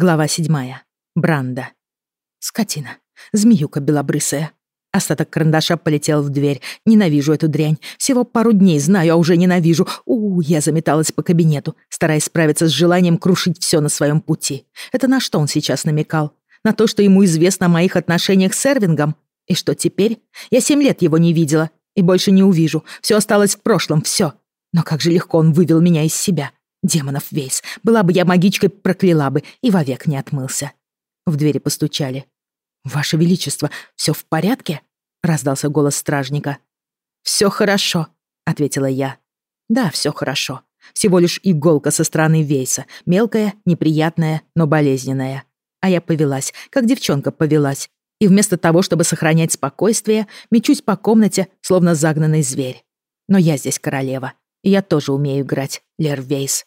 Глава седьмая. Бранда. Скотина. Змеюка белобрысая. Остаток карандаша полетел в дверь. Ненавижу эту дрянь. Всего пару дней знаю, а уже ненавижу. У, я заметалась по кабинету, стараясь справиться с желанием крушить все на своем пути. Это на что он сейчас намекал? На то, что ему известно о моих отношениях с Эрвингом? И что теперь? Я семь лет его не видела и больше не увижу. Все осталось в прошлом, все. Но как же легко он вывел меня из себя. Демонов весь. Была бы я магичкой, прокляла бы и вовек не отмылся. В двери постучали. «Ваше Величество, все в порядке?» — раздался голос стражника. «Все хорошо», — ответила я. «Да, все хорошо. Всего лишь иголка со стороны Вейса. Мелкая, неприятная, но болезненная. А я повелась, как девчонка повелась. И вместо того, чтобы сохранять спокойствие, мечусь по комнате, словно загнанный зверь. Но я здесь королева. Я тоже умею играть, Лер Вейс.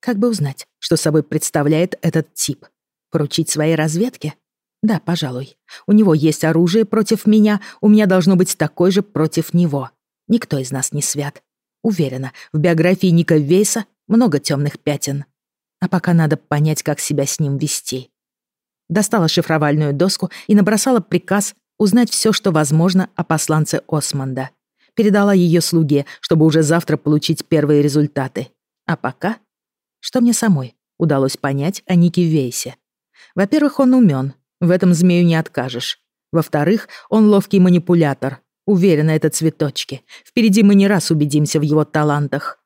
Как бы узнать, что собой представляет этот тип? Поручить своей разведке? Да, пожалуй. У него есть оружие против меня, у меня должно быть такое же против него. Никто из нас не свят. Уверена, в биографии Ника Вейса много темных пятен. А пока надо понять, как себя с ним вести. Достала шифровальную доску и набросала приказ узнать все, что возможно о посланце Османда. Передала ее слуге, чтобы уже завтра получить первые результаты. А пока что мне самой удалось понять о Нике Вейсе. Во-первых, он умен, в этом змею не откажешь. Во-вторых, он ловкий манипулятор. Уверена, это цветочки. Впереди мы не раз убедимся в его талантах.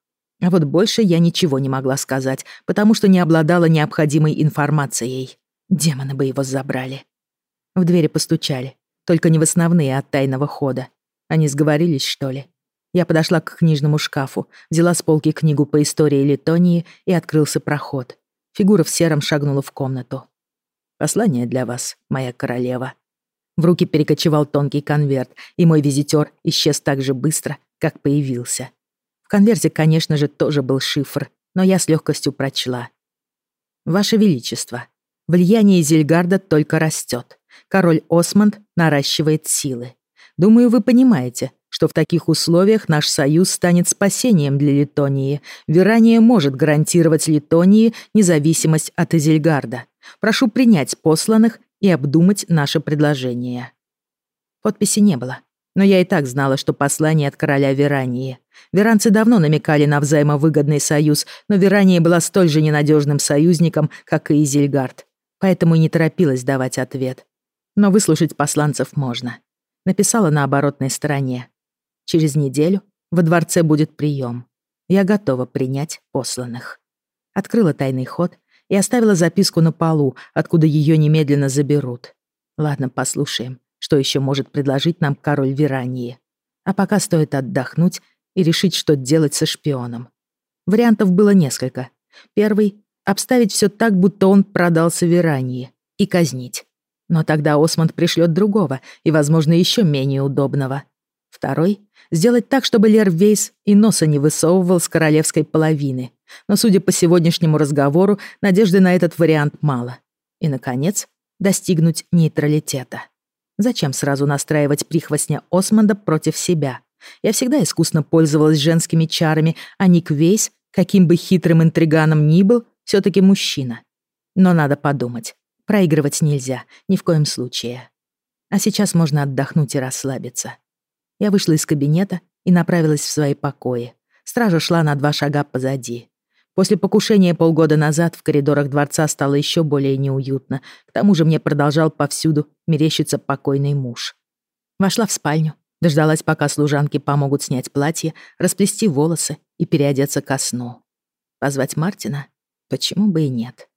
А вот больше я ничего не могла сказать, потому что не обладала необходимой информацией. Демоны бы его забрали. В двери постучали. Только не в основные от тайного хода. Они сговорились, что ли? Я подошла к книжному шкафу, взяла с полки книгу по истории Литонии и открылся проход. Фигура в сером шагнула в комнату. «Послание для вас, моя королева». В руки перекочевал тонкий конверт, и мой визитер исчез так же быстро, как появился. В конверте, конечно же, тоже был шифр, но я с легкостью прочла. «Ваше Величество, влияние Зельгарда только растет. Король Осмонд наращивает силы. Думаю, вы понимаете, что в таких условиях наш союз станет спасением для Литонии. Верания может гарантировать Литонии независимость от Изельгарда. Прошу принять посланных и обдумать наше предложение». Подписи не было, но я и так знала, что послание от короля Верании. Веранцы давно намекали на взаимовыгодный союз, но Верания была столь же ненадежным союзником, как и Изельгард, поэтому и не торопилась давать ответ. Но выслушать посланцев можно. Написала на оборотной стороне. Через неделю во дворце будет прием. Я готова принять посланных. Открыла тайный ход и оставила записку на полу, откуда ее немедленно заберут. Ладно, послушаем, что еще может предложить нам король Верании. А пока стоит отдохнуть и решить, что делать со шпионом. Вариантов было несколько. Первый — обставить все так, будто он продался Верании, и казнить. Но тогда Осмонд пришлет другого и, возможно, еще менее удобного. Второй Сделать так, чтобы Лер Вейс и носа не высовывал с королевской половины. Но, судя по сегодняшнему разговору, надежды на этот вариант мало. И, наконец, достигнуть нейтралитета. Зачем сразу настраивать прихвостня Осмонда против себя? Я всегда искусно пользовалась женскими чарами, а Ник Вейс, каким бы хитрым интриганом ни был, все таки мужчина. Но надо подумать. Проигрывать нельзя, ни в коем случае. А сейчас можно отдохнуть и расслабиться. Я вышла из кабинета и направилась в свои покои. Стража шла на два шага позади. После покушения полгода назад в коридорах дворца стало еще более неуютно. К тому же мне продолжал повсюду мерещиться покойный муж. Вошла в спальню, дождалась, пока служанки помогут снять платье, расплести волосы и переодеться ко сну. Позвать Мартина? Почему бы и нет?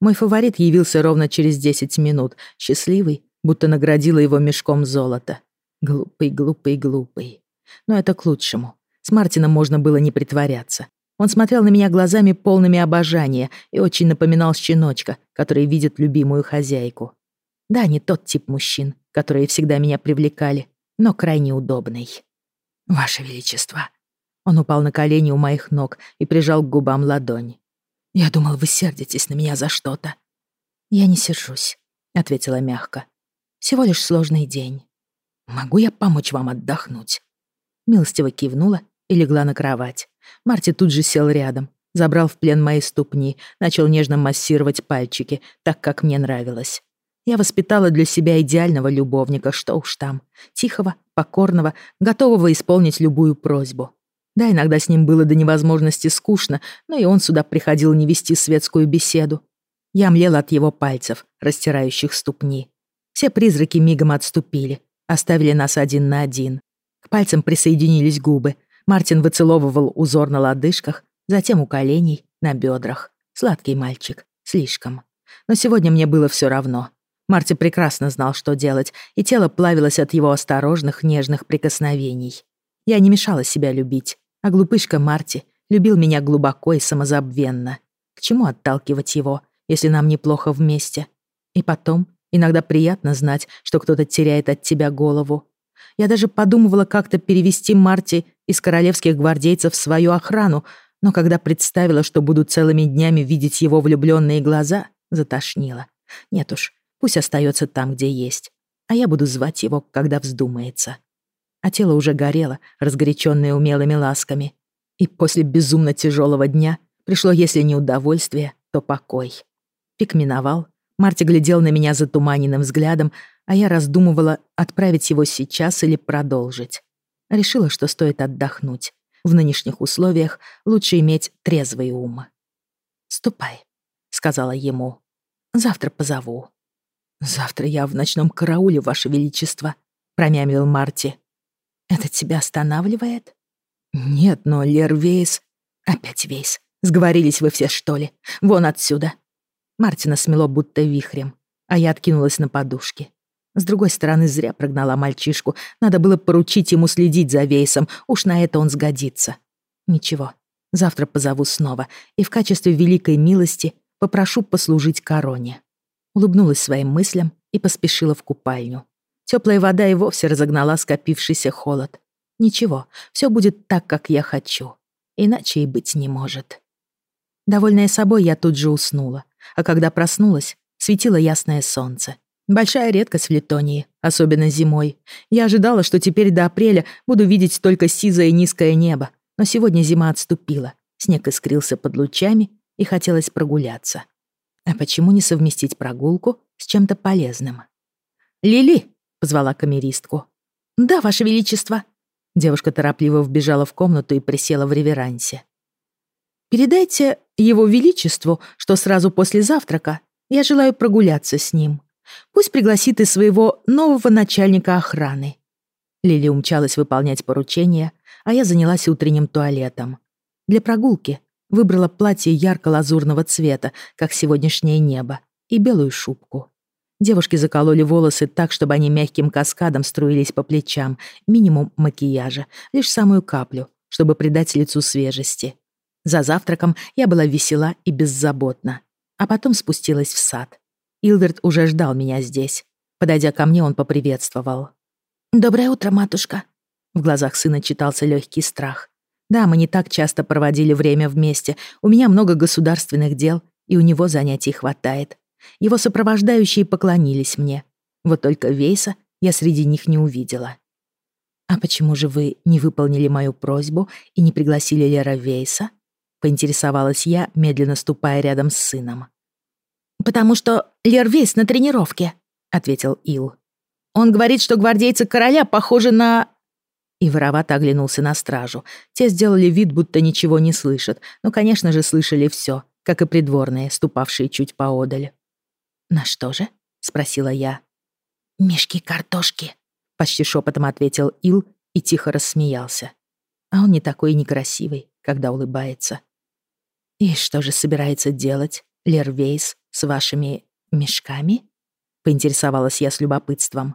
Мой фаворит явился ровно через 10 минут, счастливый, будто наградила его мешком золота. Глупый, глупый, глупый. Но это к лучшему. С Мартином можно было не притворяться. Он смотрел на меня глазами полными обожания и очень напоминал щеночка, который видит любимую хозяйку. Да, не тот тип мужчин, которые всегда меня привлекали, но крайне удобный. «Ваше Величество!» Он упал на колени у моих ног и прижал к губам ладонь. «Я думал, вы сердитесь на меня за что-то». «Я не сержусь», — ответила мягко. «Всего лишь сложный день». «Могу я помочь вам отдохнуть?» Милостиво кивнула и легла на кровать. Марти тут же сел рядом, забрал в плен мои ступни, начал нежно массировать пальчики, так, как мне нравилось. Я воспитала для себя идеального любовника, что уж там. Тихого, покорного, готового исполнить любую просьбу. Да, иногда с ним было до невозможности скучно, но и он сюда приходил не вести светскую беседу. Я млела от его пальцев, растирающих ступни. Все призраки мигом отступили, оставили нас один на один. К пальцам присоединились губы. Мартин выцеловывал узор на лодыжках, затем у коленей, на бедрах. Сладкий мальчик. Слишком. Но сегодня мне было все равно. Марти прекрасно знал, что делать, и тело плавилось от его осторожных, нежных прикосновений. Я не мешала себя любить, а глупышка Марти любил меня глубоко и самозабвенно. К чему отталкивать его, если нам неплохо вместе? И потом, иногда приятно знать, что кто-то теряет от тебя голову. Я даже подумывала как-то перевести Марти из королевских гвардейцев в свою охрану, но когда представила, что буду целыми днями видеть его влюбленные глаза, затошнило. Нет уж, пусть остается там, где есть, а я буду звать его, когда вздумается а тело уже горело, разгоряченное умелыми ласками. И после безумно тяжелого дня пришло, если не удовольствие, то покой. Пик миновал, Марти глядел на меня затуманенным взглядом, а я раздумывала, отправить его сейчас или продолжить. Решила, что стоит отдохнуть. В нынешних условиях лучше иметь трезвый ум. «Ступай», — сказала ему. «Завтра позову». «Завтра я в ночном карауле, Ваше Величество», — промямлил Марти. Это тебя останавливает? Нет, но Лер Вейс... Опять Вейс. Сговорились вы все, что ли? Вон отсюда. Мартина смело будто вихрем, а я откинулась на подушке. С другой стороны, зря прогнала мальчишку. Надо было поручить ему следить за Вейсом. Уж на это он сгодится. Ничего, завтра позову снова и в качестве великой милости попрошу послужить короне. Улыбнулась своим мыслям и поспешила в купальню. Теплая вода и вовсе разогнала скопившийся холод. Ничего, все будет так, как я хочу. Иначе и быть не может. Довольная собой, я тут же уснула. А когда проснулась, светило ясное солнце. Большая редкость в Литонии, особенно зимой. Я ожидала, что теперь до апреля буду видеть только сизое низкое небо. Но сегодня зима отступила. Снег искрился под лучами, и хотелось прогуляться. А почему не совместить прогулку с чем-то полезным? «Лили!» Позвала камеристку. «Да, Ваше Величество». Девушка торопливо вбежала в комнату и присела в реверансе. «Передайте Его Величеству, что сразу после завтрака я желаю прогуляться с ним. Пусть пригласит и своего нового начальника охраны». Лили умчалась выполнять поручение, а я занялась утренним туалетом. Для прогулки выбрала платье ярко-лазурного цвета, как сегодняшнее небо, и белую шубку. Девушки закололи волосы так, чтобы они мягким каскадом струились по плечам, минимум макияжа, лишь самую каплю, чтобы придать лицу свежести. За завтраком я была весела и беззаботна, а потом спустилась в сад. Илверт уже ждал меня здесь. Подойдя ко мне, он поприветствовал. «Доброе утро, матушка». В глазах сына читался легкий страх. Да, мы не так часто проводили время вместе. У меня много государственных дел, и у него занятий хватает. Его сопровождающие поклонились мне. Вот только Вейса я среди них не увидела. «А почему же вы не выполнили мою просьбу и не пригласили Лера Вейса?» — поинтересовалась я, медленно ступая рядом с сыном. «Потому что Лер Вейс на тренировке», — ответил Ил. «Он говорит, что гвардейцы короля похожи на...» И воровато оглянулся на стражу. Те сделали вид, будто ничего не слышат, но, конечно же, слышали все, как и придворные, ступавшие чуть поодаль. «На что же?» — спросила я. «Мешки картошки», — почти шепотом ответил Ил и тихо рассмеялся. А он не такой некрасивый, когда улыбается. «И что же собирается делать Лервейс с вашими мешками?» — поинтересовалась я с любопытством.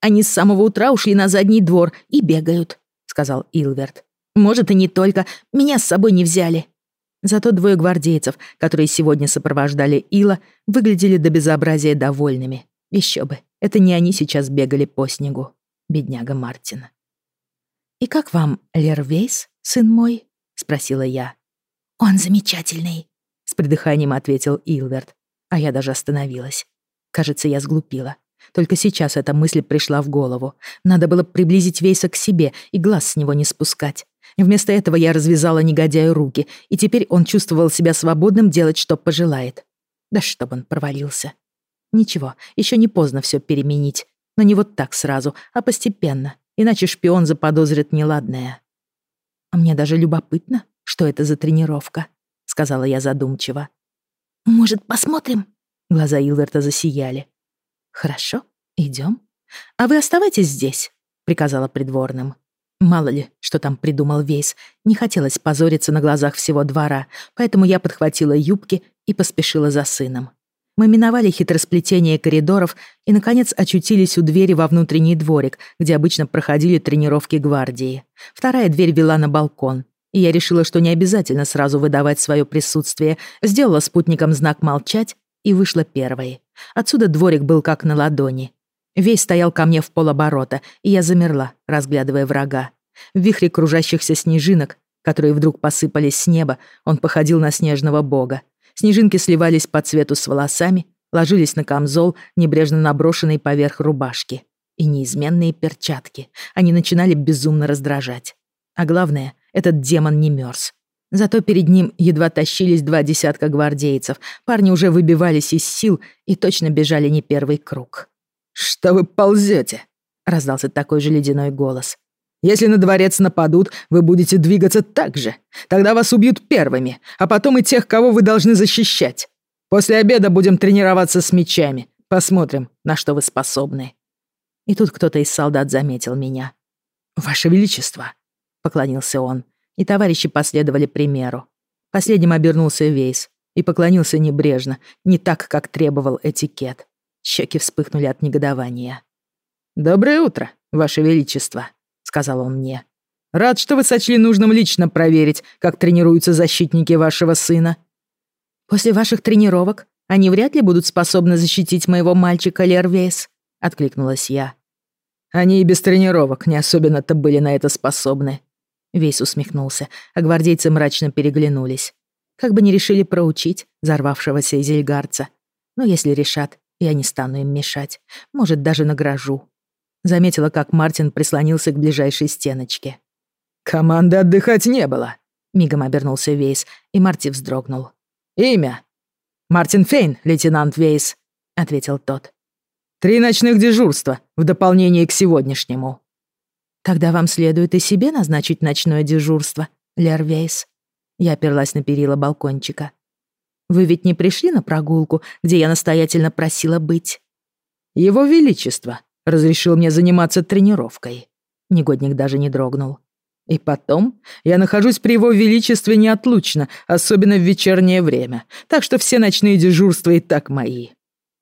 «Они с самого утра ушли на задний двор и бегают», — сказал Илверт. «Может, и не только. Меня с собой не взяли». Зато двое гвардейцев, которые сегодня сопровождали Ила, выглядели до безобразия довольными. Еще бы, это не они сейчас бегали по снегу. Бедняга Мартин. «И как вам Лервейс, сын мой?» — спросила я. «Он замечательный», — с придыханием ответил Илверт, а я даже остановилась. Кажется, я сглупила. Только сейчас эта мысль пришла в голову. Надо было приблизить Вейса к себе и глаз с него не спускать. Вместо этого я развязала негодяю руки, и теперь он чувствовал себя свободным делать, что пожелает. Да чтоб он провалился. Ничего, еще не поздно все переменить. Но не вот так сразу, а постепенно, иначе шпион заподозрит неладное. А мне даже любопытно, что это за тренировка, сказала я задумчиво. Может, посмотрим? Глаза Илверта засияли. Хорошо, идем. А вы оставайтесь здесь, приказала придворным. Мало ли, что там придумал Вейс. Не хотелось позориться на глазах всего двора, поэтому я подхватила юбки и поспешила за сыном. Мы миновали хитросплетение коридоров и, наконец, очутились у двери во внутренний дворик, где обычно проходили тренировки гвардии. Вторая дверь вела на балкон, и я решила, что не обязательно сразу выдавать свое присутствие, сделала спутникам знак «молчать» и вышла первой. Отсюда дворик был как на ладони. Весь стоял ко мне в полоборота, и я замерла, разглядывая врага. В вихре кружащихся снежинок, которые вдруг посыпались с неба, он походил на снежного бога. Снежинки сливались по цвету с волосами, ложились на камзол, небрежно наброшенный поверх рубашки. И неизменные перчатки. Они начинали безумно раздражать. А главное, этот демон не мерз. Зато перед ним едва тащились два десятка гвардейцев. Парни уже выбивались из сил и точно бежали не первый круг. «Что вы ползете?» — раздался такой же ледяной голос. «Если на дворец нападут, вы будете двигаться так же. Тогда вас убьют первыми, а потом и тех, кого вы должны защищать. После обеда будем тренироваться с мечами. Посмотрим, на что вы способны». И тут кто-то из солдат заметил меня. «Ваше Величество!» — поклонился он, и товарищи последовали примеру. Последним обернулся Вейс и поклонился небрежно, не так, как требовал этикет. Щеки вспыхнули от негодования. «Доброе утро, Ваше Величество», — сказал он мне. «Рад, что вы сочли нужным лично проверить, как тренируются защитники вашего сына». «После ваших тренировок они вряд ли будут способны защитить моего мальчика Лервейс», — откликнулась я. «Они и без тренировок не особенно-то были на это способны». Вейс усмехнулся, а гвардейцы мрачно переглянулись. Как бы не решили проучить взорвавшегося изельгарца. Но если решат, я не стану им мешать. Может, даже награжу. Заметила, как Мартин прислонился к ближайшей стеночке. «Команды отдыхать не было», — мигом обернулся Вейс, и Марти вздрогнул. «Имя?» «Мартин Фейн, лейтенант Вейс», — ответил тот. «Три ночных дежурства в дополнение к сегодняшнему». «Тогда вам следует и себе назначить ночное дежурство, Лер Вейс». Я оперлась на перила балкончика. Вы ведь не пришли на прогулку, где я настоятельно просила быть?» «Его Величество разрешил мне заниматься тренировкой». Негодник даже не дрогнул. «И потом я нахожусь при его величестве неотлучно, особенно в вечернее время, так что все ночные дежурства и так мои».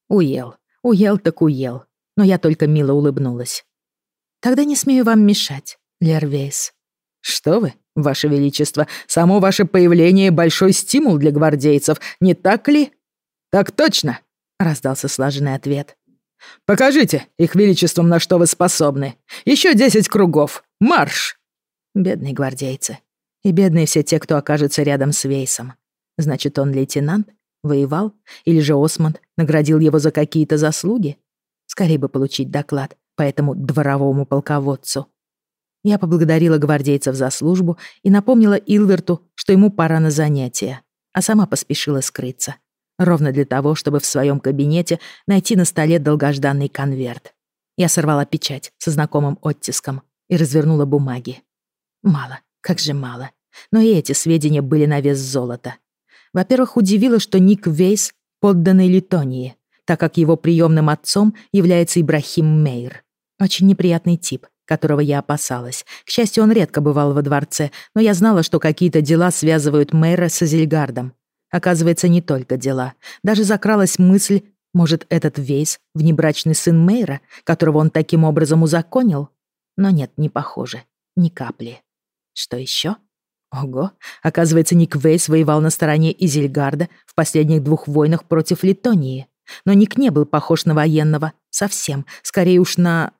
Уел, уел так уел, но я только мило улыбнулась. «Тогда не смею вам мешать, Лервейс». «Что вы? Ваше Величество, само ваше появление — большой стимул для гвардейцев, не так ли?» «Так точно!» — раздался слаженный ответ. «Покажите их величеством, на что вы способны. Еще десять кругов. Марш!» Бедные гвардейцы. И бедные все те, кто окажется рядом с Вейсом. Значит, он лейтенант? Воевал? Или же Осмонд наградил его за какие-то заслуги? Скорее бы получить доклад по этому дворовому полководцу. Я поблагодарила гвардейцев за службу и напомнила Илверту, что ему пора на занятия, а сама поспешила скрыться. Ровно для того, чтобы в своем кабинете найти на столе долгожданный конверт. Я сорвала печать со знакомым оттиском и развернула бумаги. Мало, как же мало. Но и эти сведения были на вес золота. Во-первых, удивило, что Ник Вейс подданный Литонии, так как его приемным отцом является Ибрахим Мейр. Очень неприятный тип, которого я опасалась. К счастью, он редко бывал во дворце, но я знала, что какие-то дела связывают мэра с Азельгардом. Оказывается, не только дела. Даже закралась мысль, может, этот Вейс — внебрачный сын мэра, которого он таким образом узаконил? Но нет, не похоже. Ни капли. Что еще? Ого, оказывается, Ник Вейс воевал на стороне Изельгарда в последних двух войнах против Литонии. Но Ник не был похож на военного. Совсем. Скорее уж на...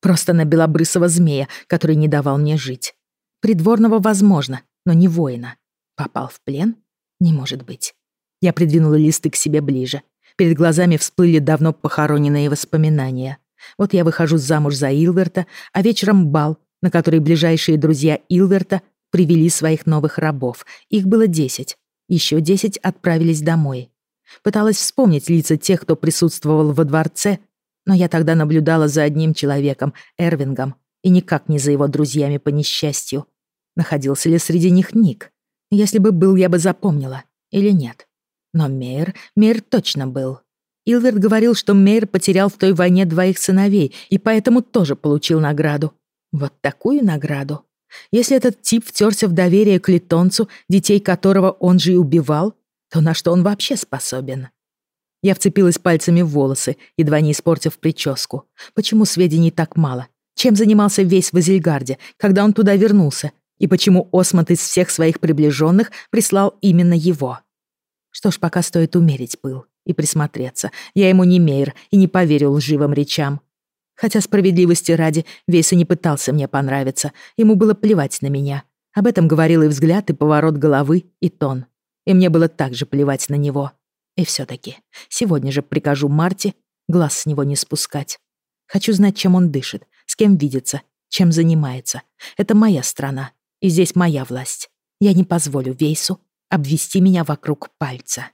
Просто на белобрысого змея, который не давал мне жить. Придворного возможно, но не воина. Попал в плен? Не может быть. Я придвинула листы к себе ближе. Перед глазами всплыли давно похороненные воспоминания. Вот я выхожу замуж за Илверта, а вечером бал, на который ближайшие друзья Илверта привели своих новых рабов. Их было десять. Еще десять отправились домой. Пыталась вспомнить лица тех, кто присутствовал во дворце, но я тогда наблюдала за одним человеком, Эрвингом, и никак не за его друзьями по несчастью. Находился ли среди них Ник? Если бы был, я бы запомнила. Или нет? Но Мейер, Мейер точно был. Илверт говорил, что Мейер потерял в той войне двоих сыновей и поэтому тоже получил награду. Вот такую награду. Если этот тип втерся в доверие к литонцу, детей которого он же и убивал, то на что он вообще способен? Я вцепилась пальцами в волосы, едва не испортив прическу. Почему сведений так мало? Чем занимался весь в Изельгарде, когда он туда вернулся? И почему Осмонд из всех своих приближенных прислал именно его? Что ж, пока стоит умерить пыл и присмотреться. Я ему не мейр и не поверил лживым речам. Хотя справедливости ради, Вейса не пытался мне понравиться. Ему было плевать на меня. Об этом говорил и взгляд, и поворот головы, и тон. И мне было также плевать на него. И все таки сегодня же прикажу Марте глаз с него не спускать. Хочу знать, чем он дышит, с кем видится, чем занимается. Это моя страна, и здесь моя власть. Я не позволю Вейсу обвести меня вокруг пальца.